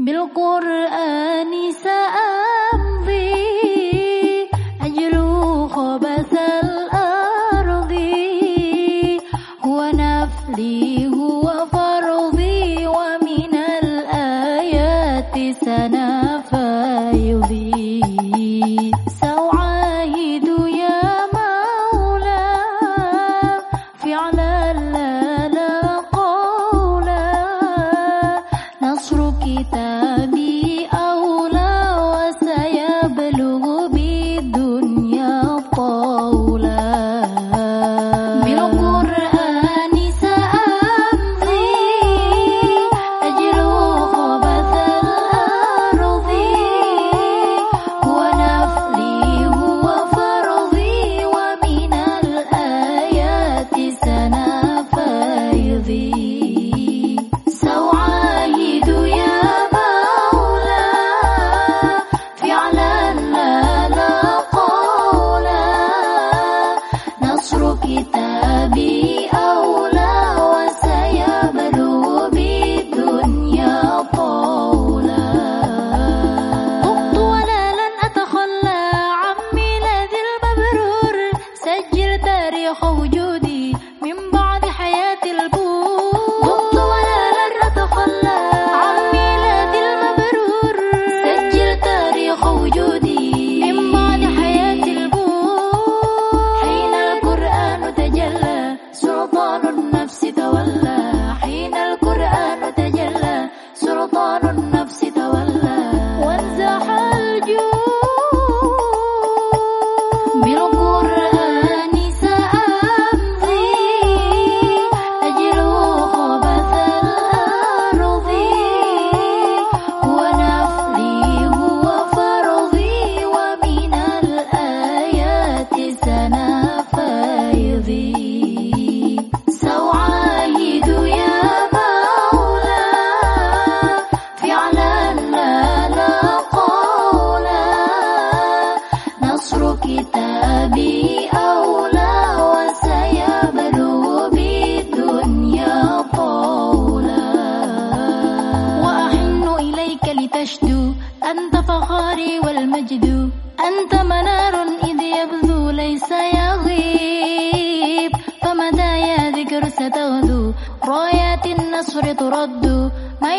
بالقرآن سأمضي أجلو خبث الأرض هو نفلي هو فرضي ومن الآيات سنام kita be. أجد أنت منار إذ يبدو ليس يغيب. فمدى يا ذكر ستغدو؟ رايات النصر ترد. من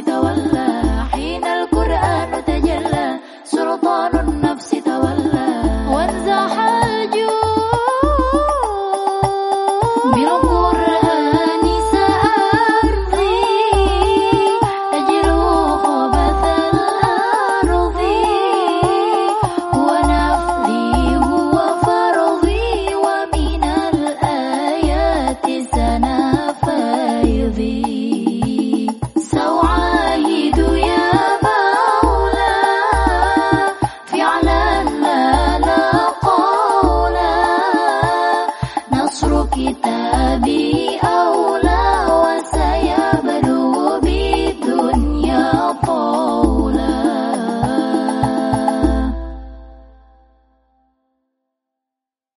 يتولى